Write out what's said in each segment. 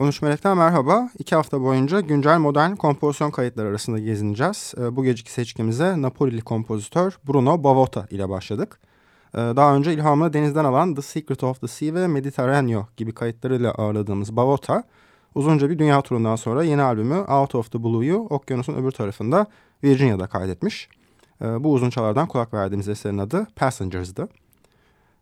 13 Melek'ten merhaba. İki hafta boyunca güncel modern kompozisyon kayıtları arasında gezineceğiz. Ee, bu geceki seçkimize Napolili kompozitör Bruno Bavota ile başladık. Ee, daha önce ilhamını denizden alan The Secret of the Sea ve Mediterraneo gibi kayıtlarıyla ağırladığımız Bavota, uzunca bir dünya turundan sonra yeni albümü Out of the Blue'yu okyanusun öbür tarafında Virginia'da kaydetmiş. Ee, bu uzun çalardan kulak verdiğimiz eserin adı Passengers'dı.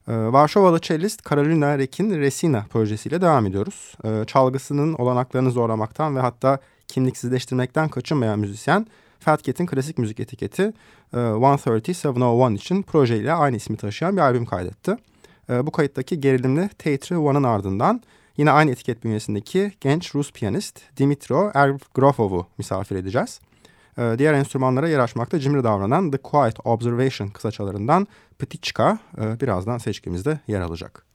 Ee, Varşovalı cellist Karolina Rek'in Resina projesiyle devam ediyoruz. Ee, çalgısının olanaklarını zorlamaktan ve hatta kimliksizleştirmekten kaçınmayan müzisyen Fat klasik müzik etiketi 130701 için projeyle aynı ismi taşıyan bir albüm kaydetti. Ee, bu kayıttaki gerilimli Teatri One'ın ardından yine aynı etiket bünyesindeki genç Rus piyanist Dimitro Ergrofov'u misafir edeceğiz. Ee, diğer enstrümanlara yer açmakta cimri davranan The Quiet Observation kısaçalarından Petichka e, birazdan seçkimizde yer alacak.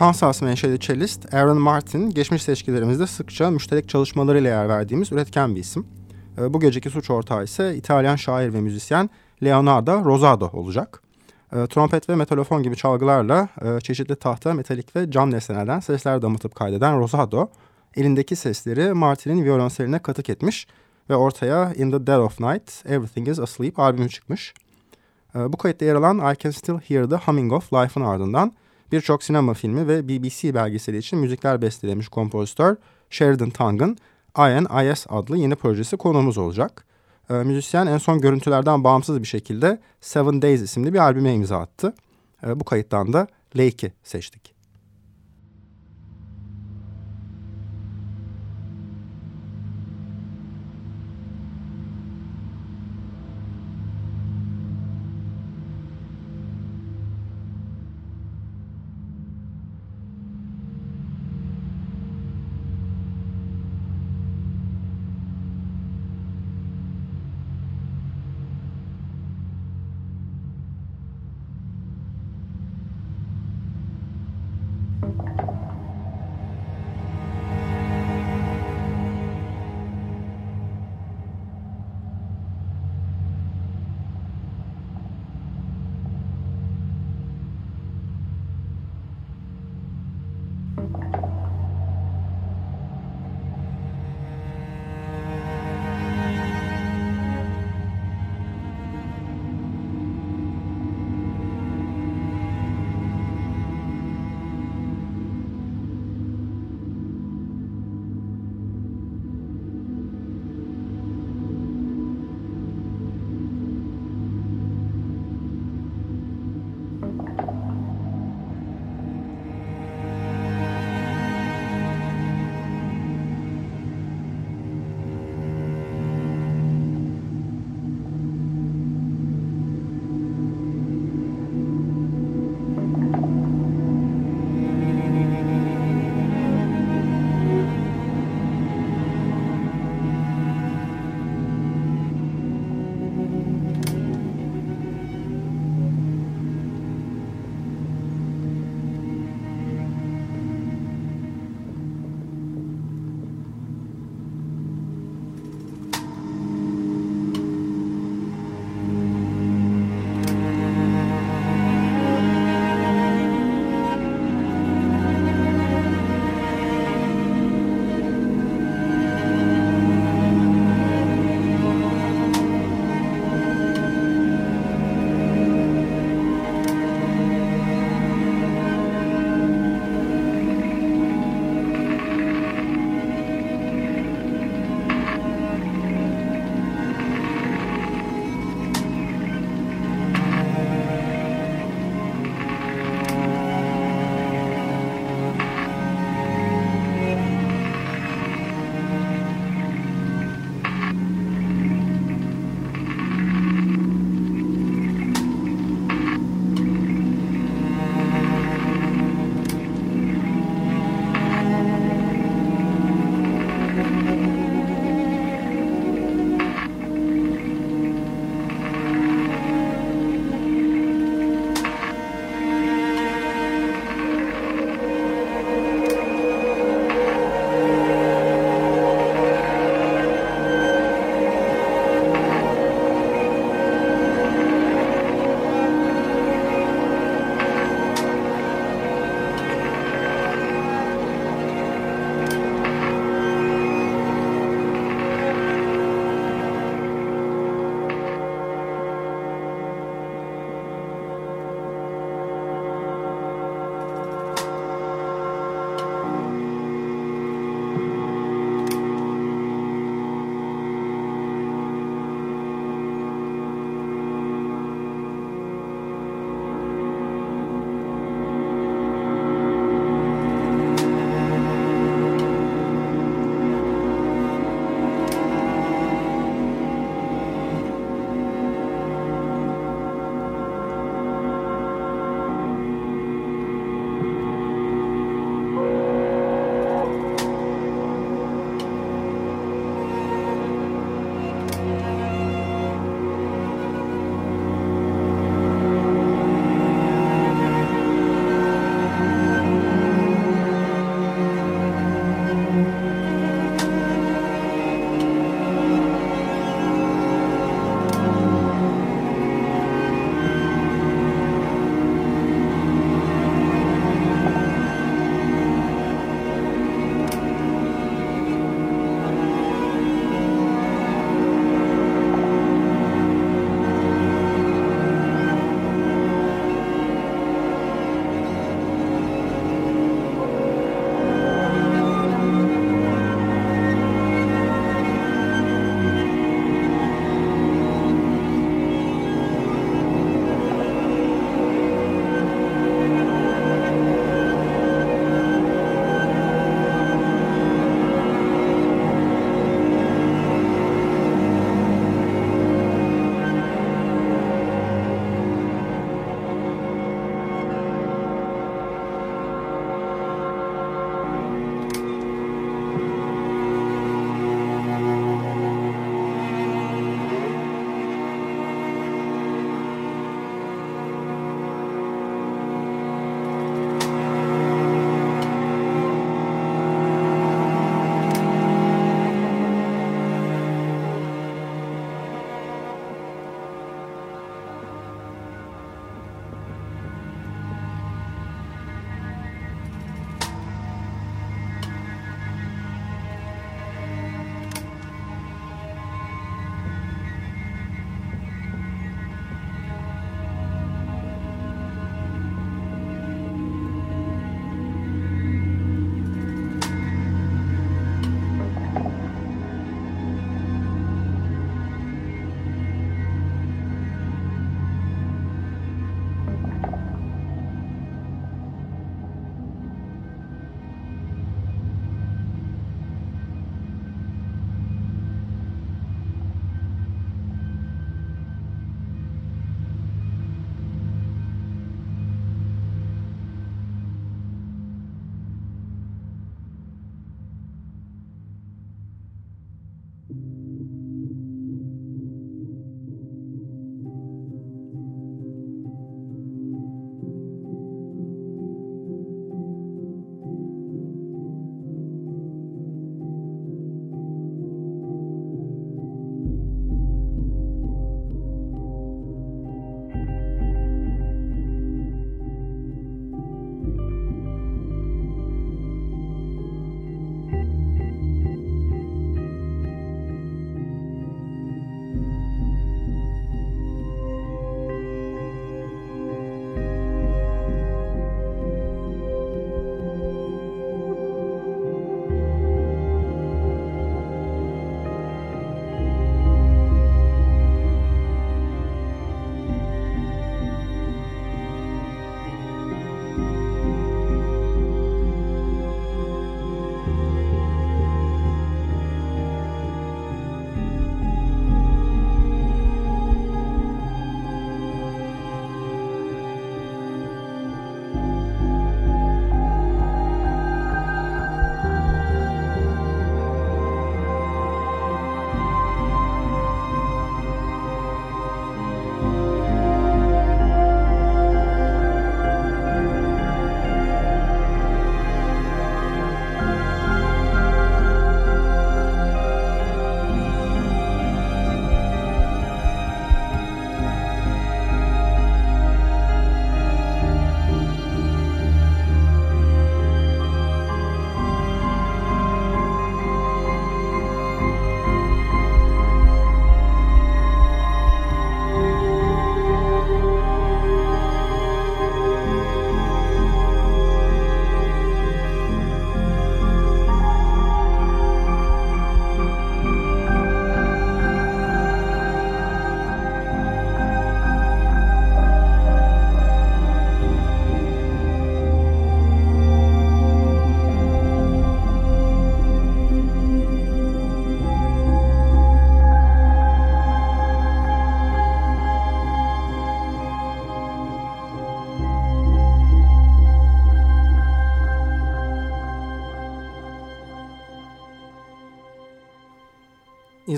Kansas menşeli cellist Aaron Martin, geçmiş seçkilerimizde sıkça müşterek çalışmalarıyla yer verdiğimiz üretken bir isim. Ee, bu geceki suç ortağı ise İtalyan şair ve müzisyen Leonardo Rosado olacak. Ee, trompet ve metalofon gibi çalgılarla e, çeşitli tahta, metalik ve cam nesnelerden sesler damıtıp kaydeden Rosado, elindeki sesleri Martin'in violonseline katık etmiş ve ortaya In the Dead of Night, Everything is Asleep albümü çıkmış. Ee, bu kayıtta yer alan I Can Still Hear the Humming of Life'ın ardından birçok sinema filmi ve BBC belgeseli için müzikler bestelemiş kompozitör Sheridan Tung'ın INIS adlı yeni projesi konuğumuz olacak. Ee, müzisyen en son görüntülerden bağımsız bir şekilde Seven Days isimli bir albüme imza attı. Ee, bu kayıttan da Lake'i seçtik.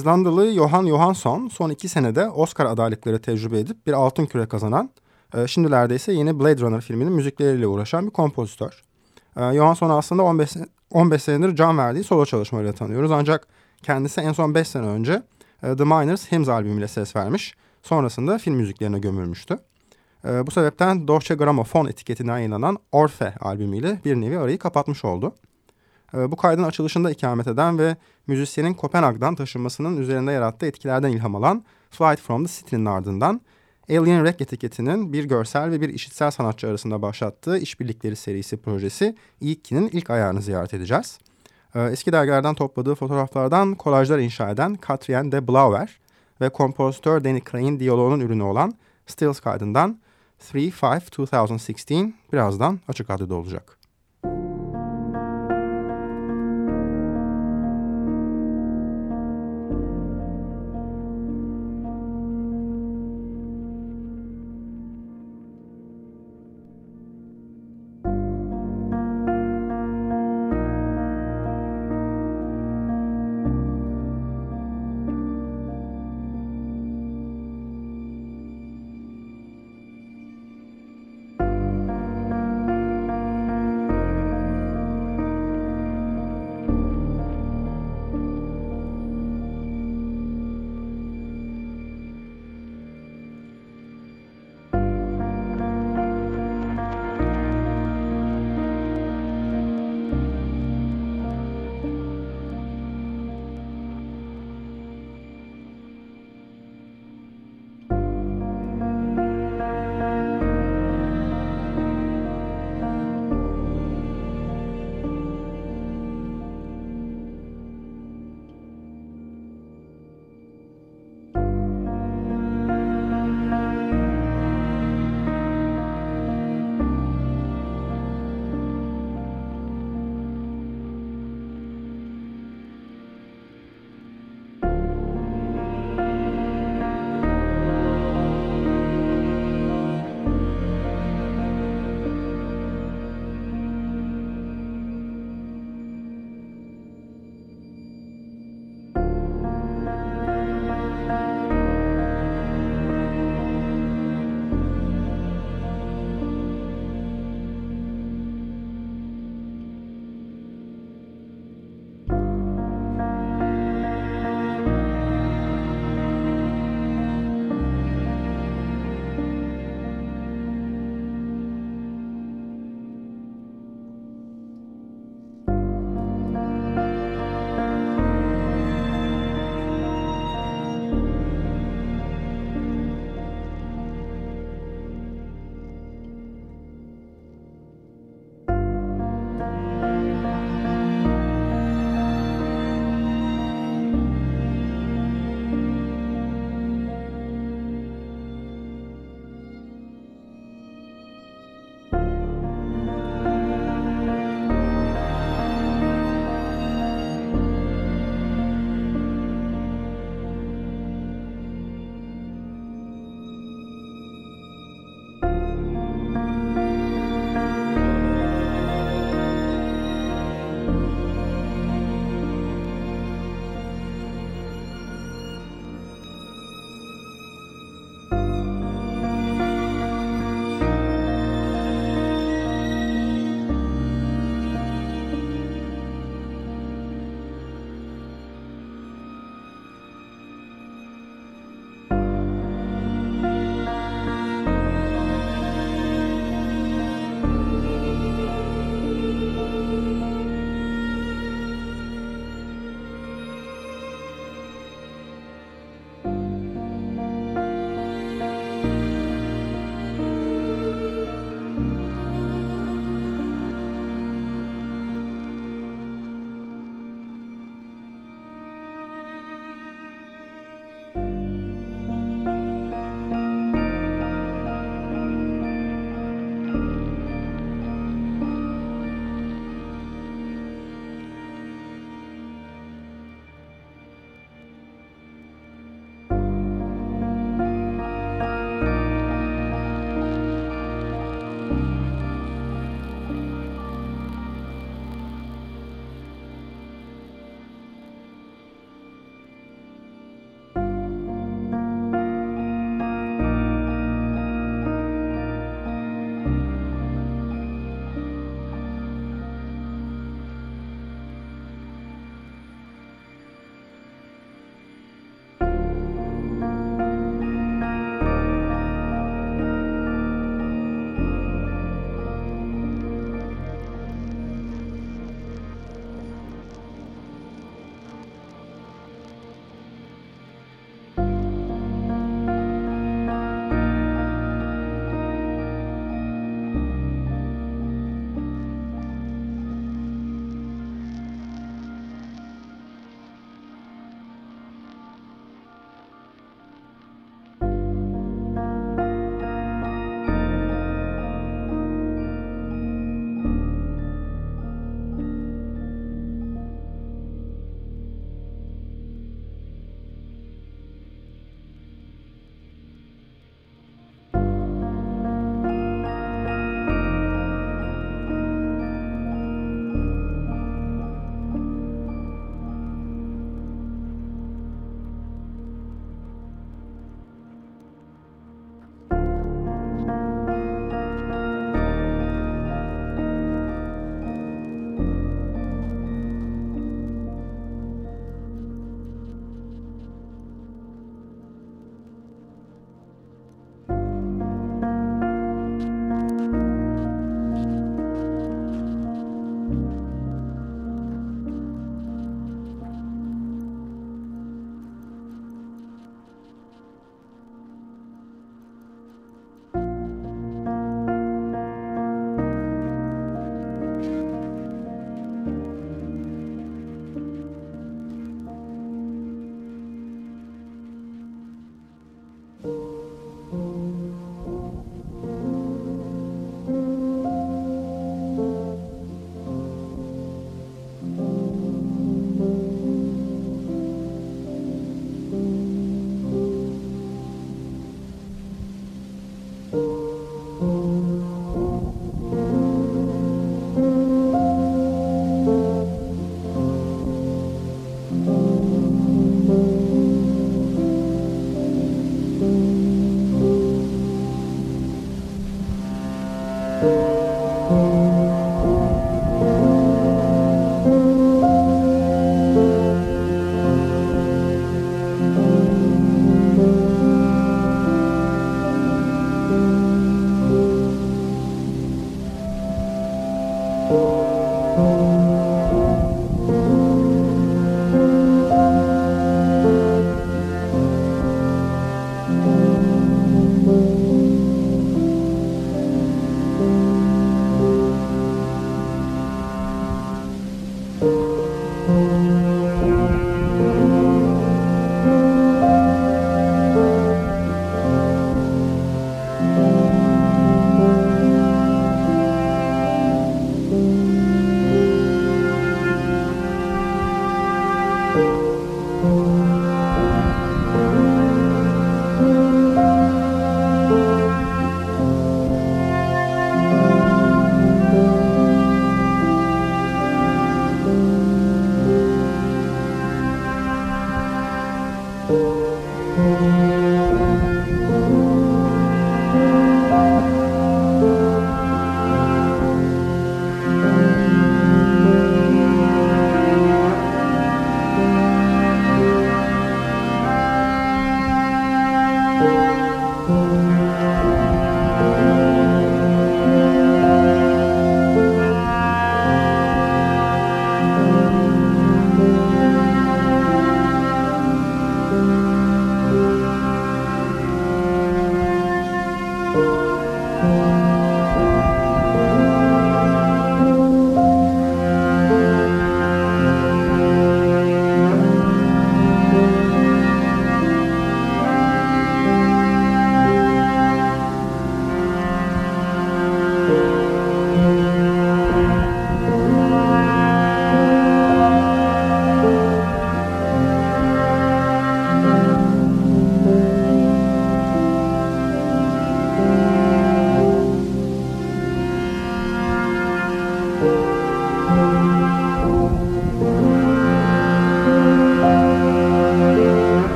İzlandalı Johan Johansson son iki senede Oscar adaylıkları tecrübe edip bir altın küre kazanan, e, şimdilerde ise yeni Blade Runner filminin müzikleriyle uğraşan bir kompozitör. E, Johansson aslında 15, 15 senedir can verdiği solo çalışmalarıyla tanıyoruz ancak kendisi en son 5 sene önce e, The Miners Hymns albümüyle ses vermiş. Sonrasında film müziklerine gömülmüştü. E, bu sebepten Deutsche Grammophon etiketinden yayınlanan Orfe albümüyle bir nevi arayı kapatmış oldu. E, bu kaydın açılışında ikamet eden ve müzisyenin Kopenhag'dan taşınmasının üzerinde yarattığı etkilerden ilham alan Flight from the City'nin ardından Alien Rec etiketinin bir görsel ve bir işitsel sanatçı arasında başlattığı işbirlikleri serisi projesi İlki'nin ilk ayağını ziyaret edeceğiz. Ee, eski dergilerden topladığı fotoğraflardan kolajlar inşa eden Katrien de Blauer ve kompozitör Danny Crane diyaloğunun ürünü olan Stills kaydından 3-5-2016 birazdan açık radyoda olacak.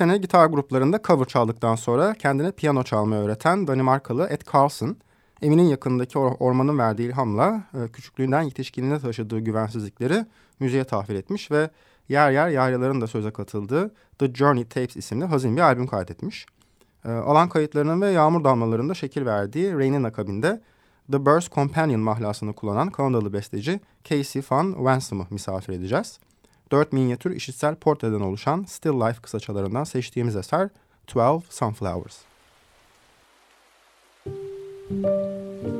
Sene gitar gruplarında cover çaldıktan sonra kendine piyano çalmayı öğreten Danimarkalı Ed Carlson, evinin yakındaki or ormanın verdiği ilhamla e, küçüklüğünden yetişkinliğine taşıdığı güvensizlikleri müziğe tahvil etmiş ve yer yer yaylaların da söze katıldığı The Journey Tapes isimli hazin bir albüm kaydetmiş. E, alan kayıtlarının ve yağmur damlalarında şekil verdiği Rain'in akabinde The Birds Companion mahlasını kullanan Kanadalı besteci Casey Van Wansom'ı misafir edeceğiz. Dört minyatür işitsel portreden oluşan Still Life kısaçalarından seçtiğimiz eser 12 Sunflowers. Müzik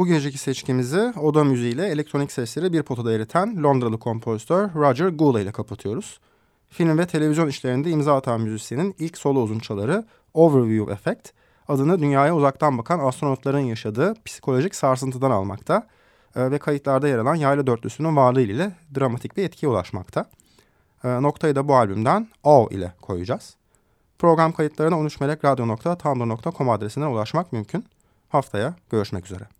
Bu geceki seçkimizi oda müziğiyle elektronik sesleri bir potada eriten Londralı kompozitör Roger Goula ile kapatıyoruz. Film ve televizyon işlerinde imza atan müzisyenin ilk solo uzunçaları Overview Effect adını dünyaya uzaktan bakan astronotların yaşadığı psikolojik sarsıntıdan almakta e, ve kayıtlarda yer alan yaylı dörtlüsünün varlığı ile dramatik bir etkiye ulaşmakta. E, noktayı da bu albümden O ile koyacağız. Program kayıtlarına 13melekradyo.tumblr.com adresinden ulaşmak mümkün. Haftaya görüşmek üzere.